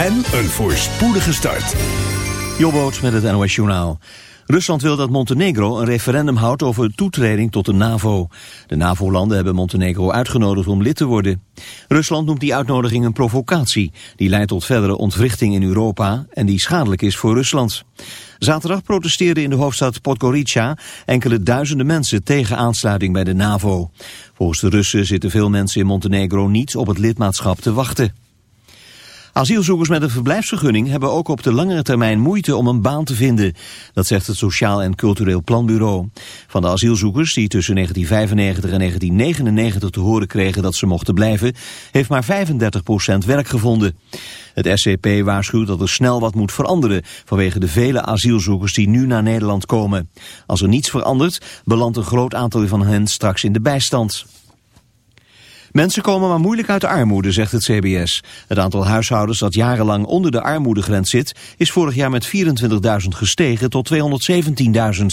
en een voorspoedige start. Jobboot met het NOS Journaal. Rusland wil dat Montenegro een referendum houdt over toetreding tot de NAVO. De NAVO-landen hebben Montenegro uitgenodigd om lid te worden. Rusland noemt die uitnodiging een provocatie. Die leidt tot verdere ontwrichting in Europa en die schadelijk is voor Rusland. Zaterdag protesteerden in de hoofdstad Podgorica enkele duizenden mensen tegen aansluiting bij de NAVO. Volgens de Russen zitten veel mensen in Montenegro niet op het lidmaatschap te wachten. Asielzoekers met een verblijfsvergunning hebben ook op de langere termijn moeite om een baan te vinden. Dat zegt het Sociaal en Cultureel Planbureau. Van de asielzoekers die tussen 1995 en 1999 te horen kregen dat ze mochten blijven, heeft maar 35% werk gevonden. Het SCP waarschuwt dat er snel wat moet veranderen vanwege de vele asielzoekers die nu naar Nederland komen. Als er niets verandert, belandt een groot aantal van hen straks in de bijstand. Mensen komen maar moeilijk uit de armoede, zegt het CBS. Het aantal huishoudens dat jarenlang onder de armoedegrens zit... is vorig jaar met 24.000 gestegen tot 217.000.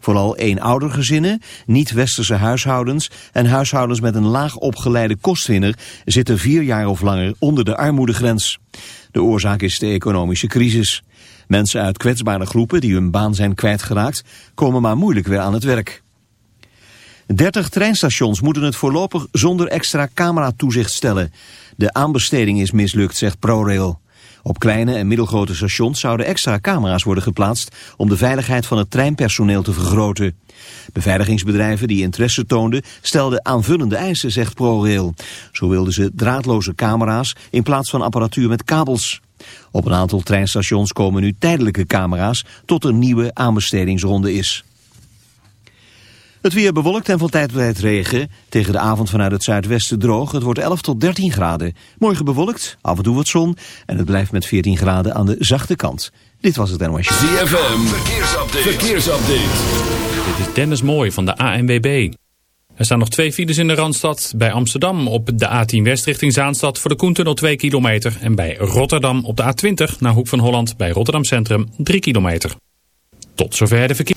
Vooral eenoudergezinnen, niet-westerse huishoudens... en huishoudens met een laag opgeleide kostwinner... zitten vier jaar of langer onder de armoedegrens. De oorzaak is de economische crisis. Mensen uit kwetsbare groepen die hun baan zijn kwijtgeraakt... komen maar moeilijk weer aan het werk. 30 treinstations moeten het voorlopig zonder extra cameratoezicht stellen. De aanbesteding is mislukt, zegt ProRail. Op kleine en middelgrote stations zouden extra camera's worden geplaatst om de veiligheid van het treinpersoneel te vergroten. Beveiligingsbedrijven die interesse toonden stelden aanvullende eisen, zegt ProRail. Zo wilden ze draadloze camera's in plaats van apparatuur met kabels. Op een aantal treinstations komen nu tijdelijke camera's tot er nieuwe aanbestedingsronde is. Het weer bewolkt en van tijd tot tijd regen. Tegen de avond vanuit het zuidwesten droog. Het wordt 11 tot 13 graden. Morgen bewolkt, af en toe wat zon. En het blijft met 14 graden aan de zachte kant. Dit was het NOS. ZFM, verkeersupdate. verkeersupdate. Dit is Dennis Mooi van de ANWB. Er staan nog twee files in de Randstad. Bij Amsterdam op de A10 West richting Zaanstad voor de Koentunnel 2 kilometer. En bij Rotterdam op de A20 naar Hoek van Holland bij Rotterdam Centrum 3 kilometer. Tot zover de verkeer.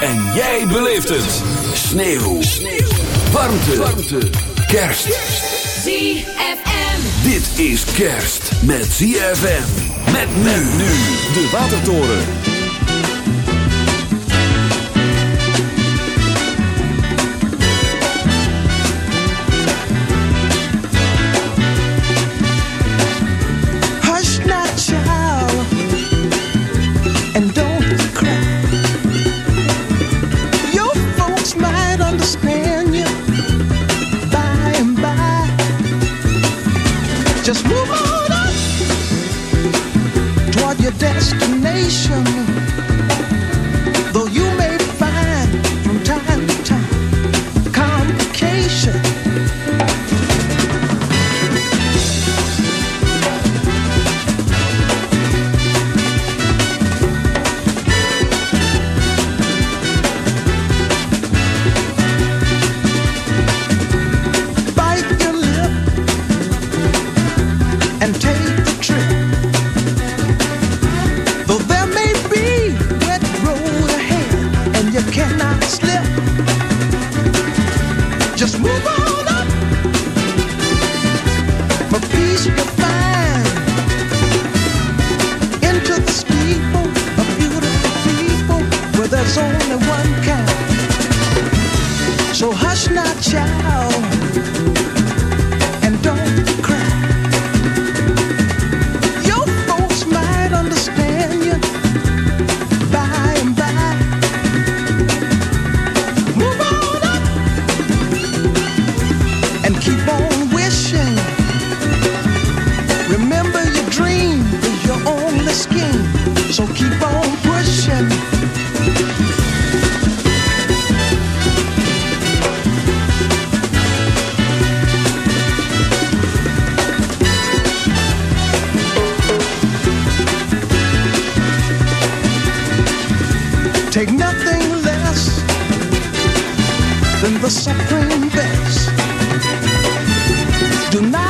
En jij beleeft het. Sneeuw. Sneeuw. Warmte. Warmte. Kerst. ZFM. Dit is kerst met ZFM. Met men nu. De Watertoren. Take nothing less than the supreme best. Do not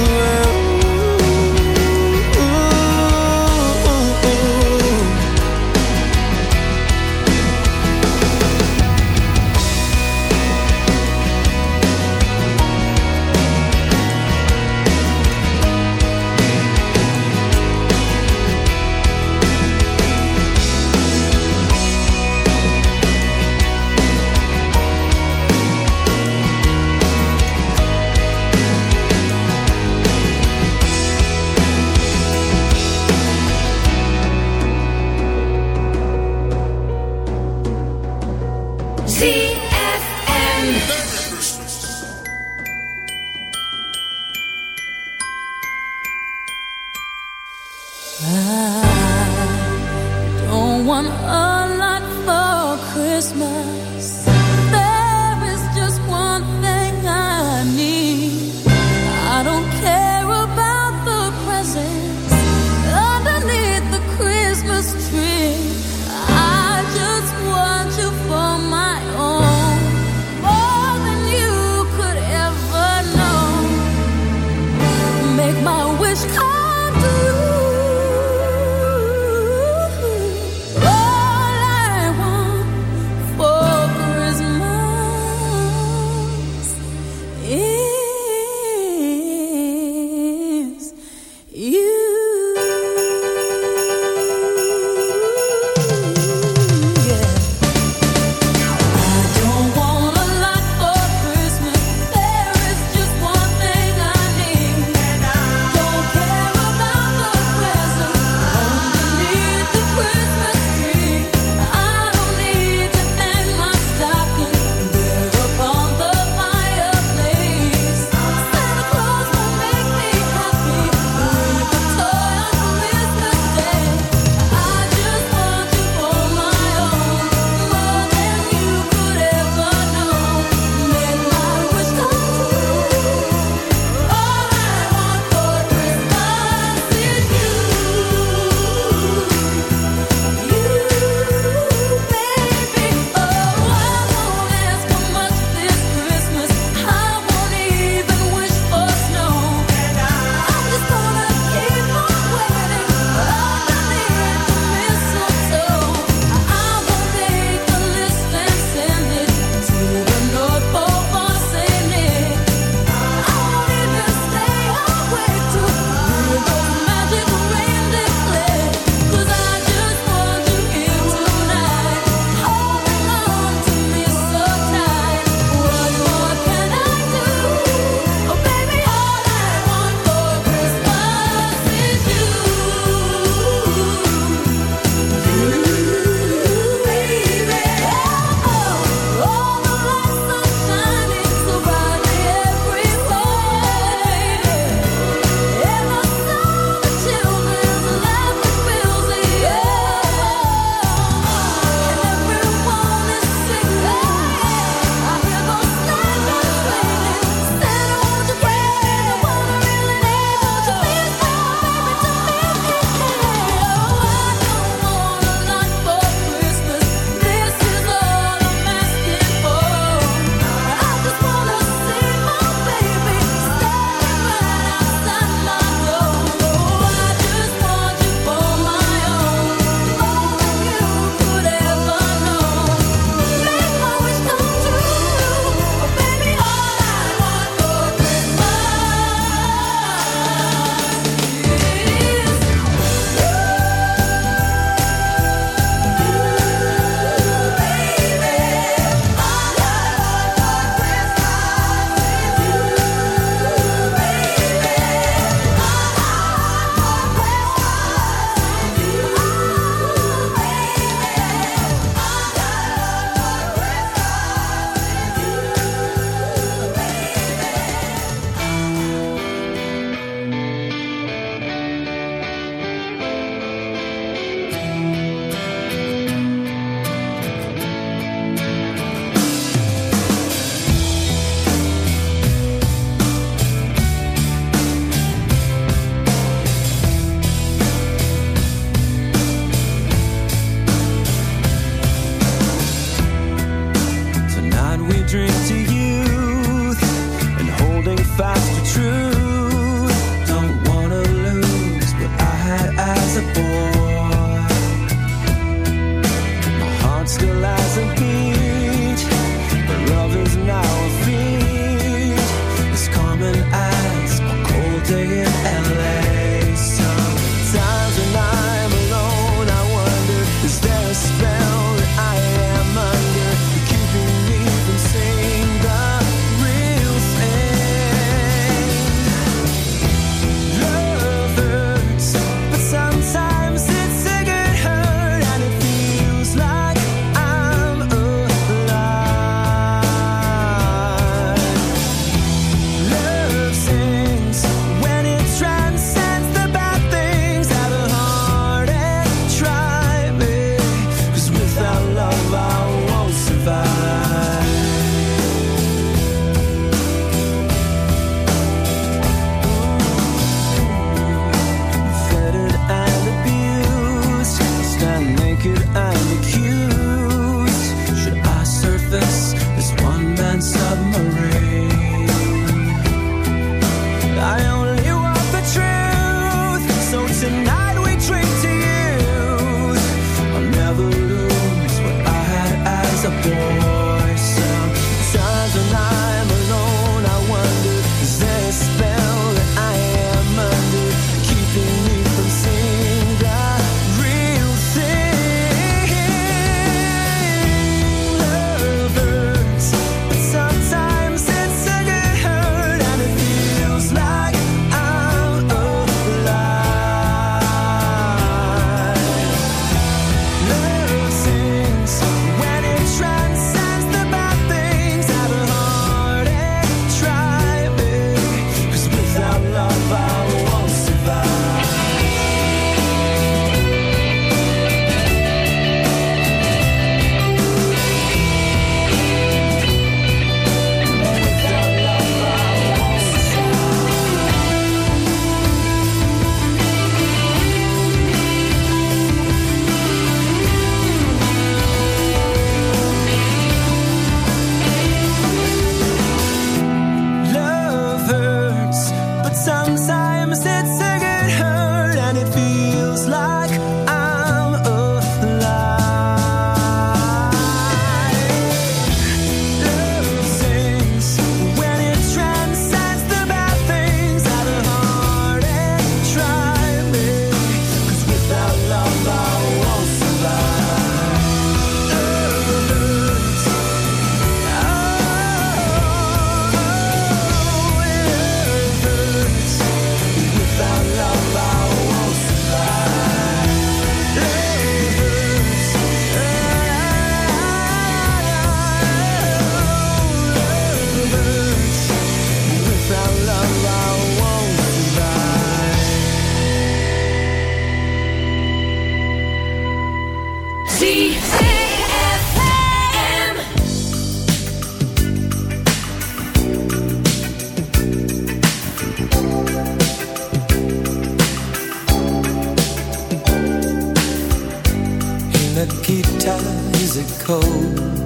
freezing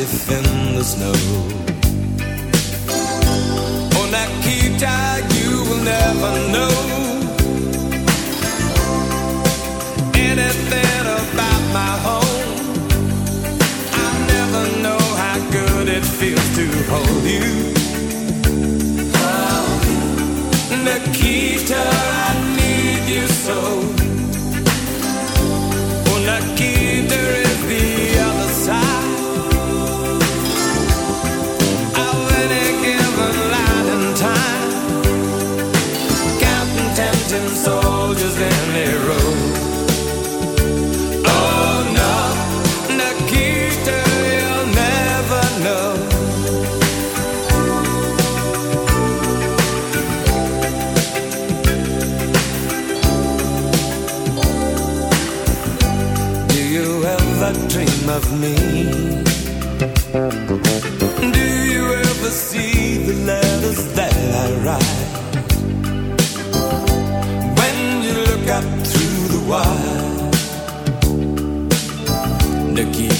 captive in the snow. Oh, Nikita, you will never know anything about my home. I never know how good it feels to hold you. Oh, Nikita, I need you so.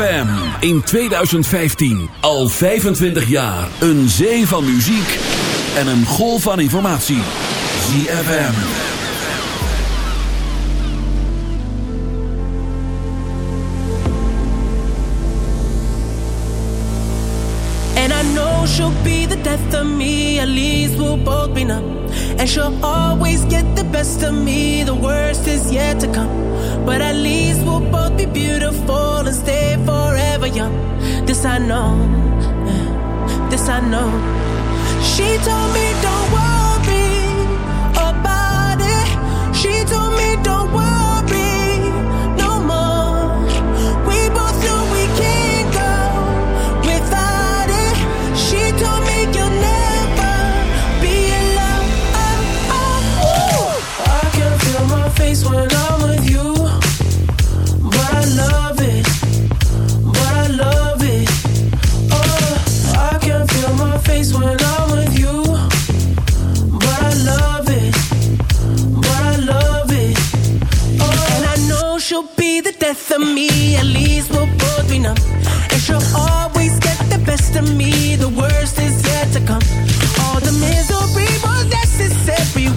ZFM in 2015. Al 25 jaar. Een zee van muziek en een golf van informatie. ZFM. And I know she'll be the death of me. At least we'll both be numb. And she'll always get the best of me. The worst is yet to come. But at least we'll both be beautiful. and stay forever young. This I know, eh, this I know. She told me don't worry about it. She told me don't worry.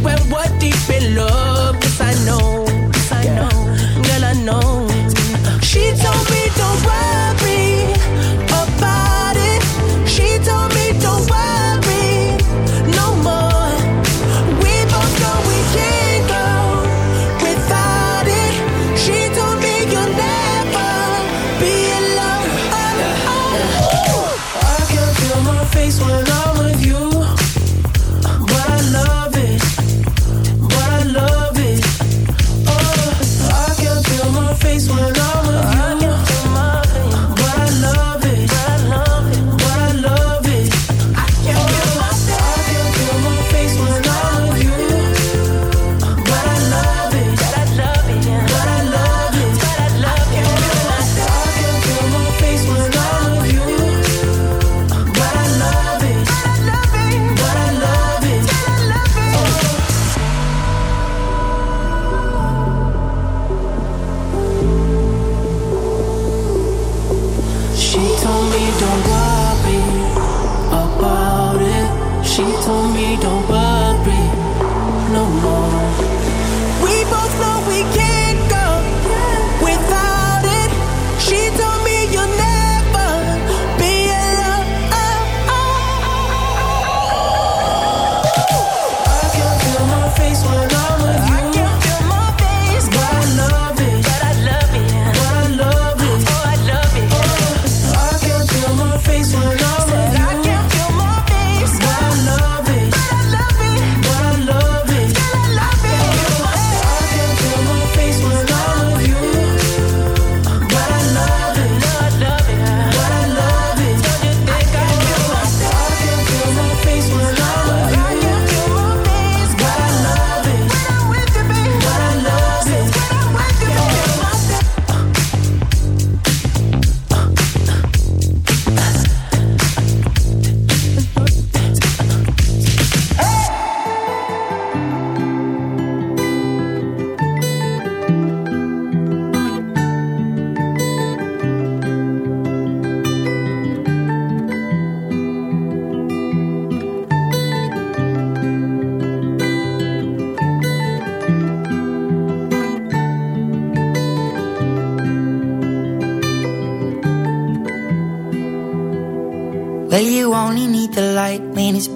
when we're deep in love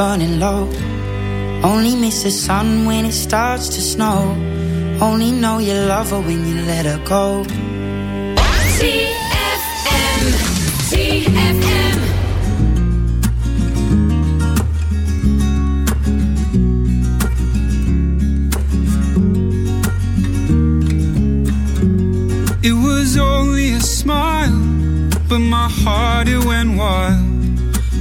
burning low only miss the sun when it starts to snow. Only know you love her when you let her go. ZFM. ZFM. It was only a smile, but my heart it went wild.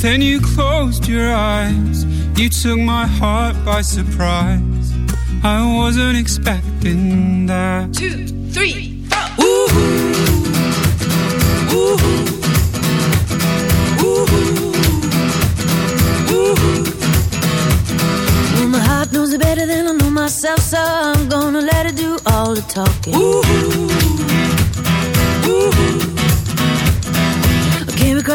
Then you closed your eyes, you took my heart by surprise. I wasn't expecting that. Two, three, four. Ooh. Ooh. Well, my heart knows it better than I know myself, so I'm gonna let it do all the talking. I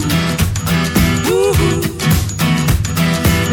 Now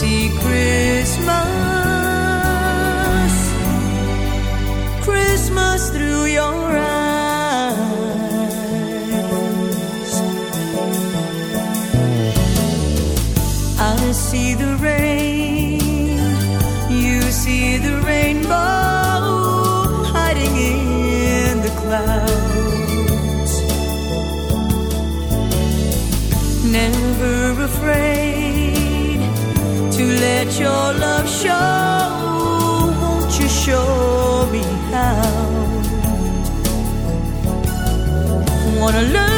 see Christmas. your love show? Won't you show me how? Wanna learn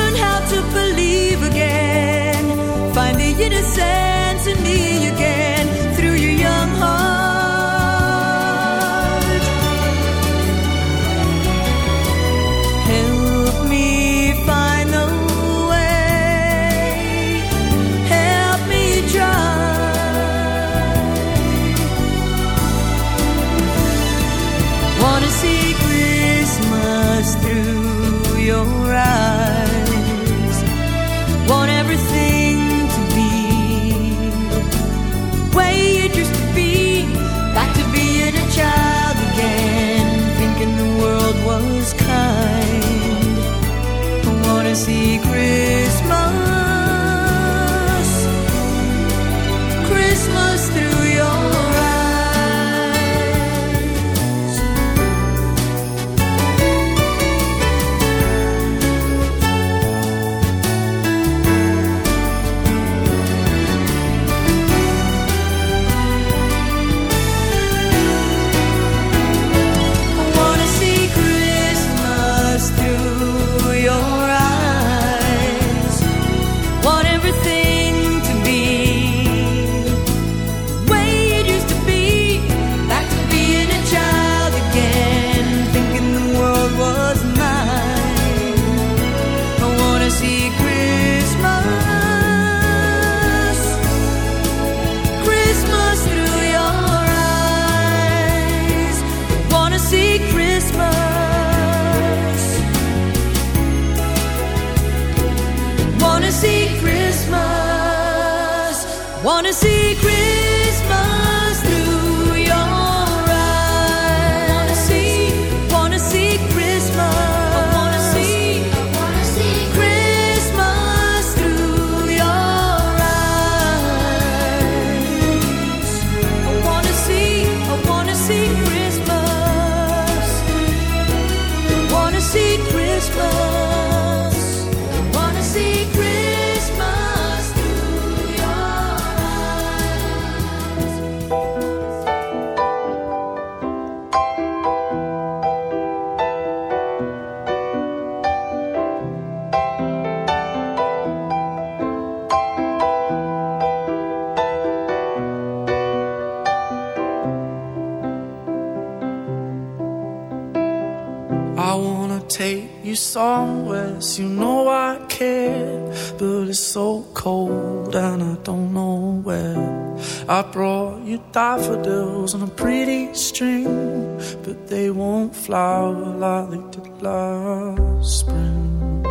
flower like it did last spring.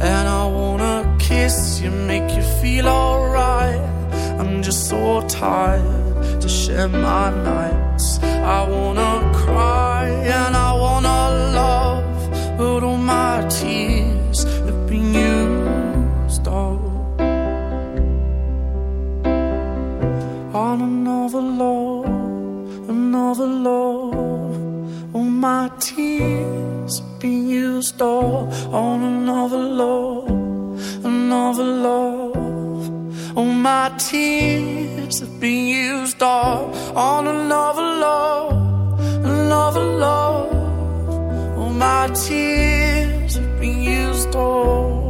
And I wanna kiss you, make you feel alright. I'm just so tired to share my nights. I wanna cry and I my tears be used all on another love, another love. Oh, my tears have been used all on another love, another love. Oh, my tears have been used all.